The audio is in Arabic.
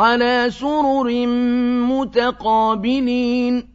عَلَىٰ سُرُرٍ مُّتَقَابِلِينَ